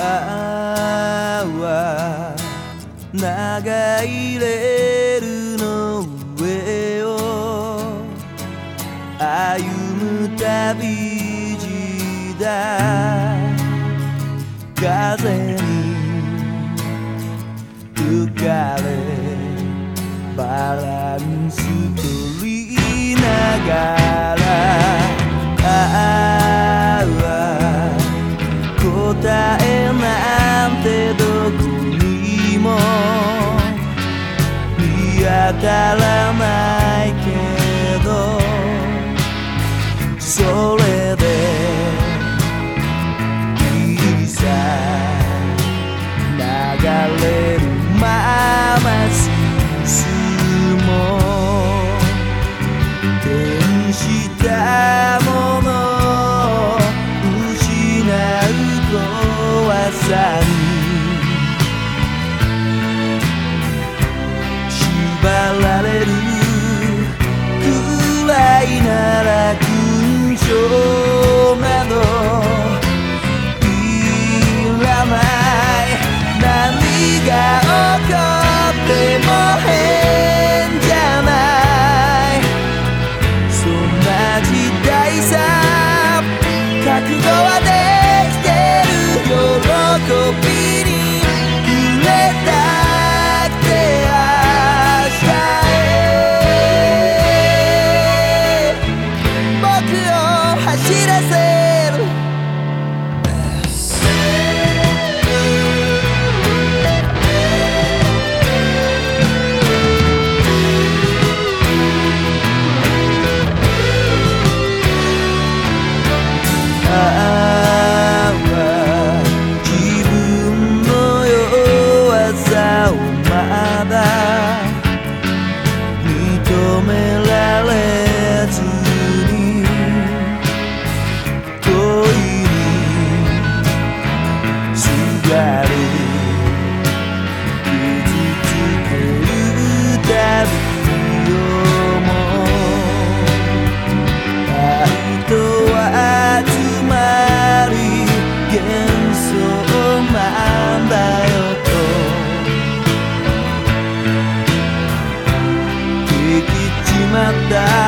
あは長いレールの上を歩む旅路だ。風に吹かれバランス取りながらさん縛られるくらいなら勲章 nada.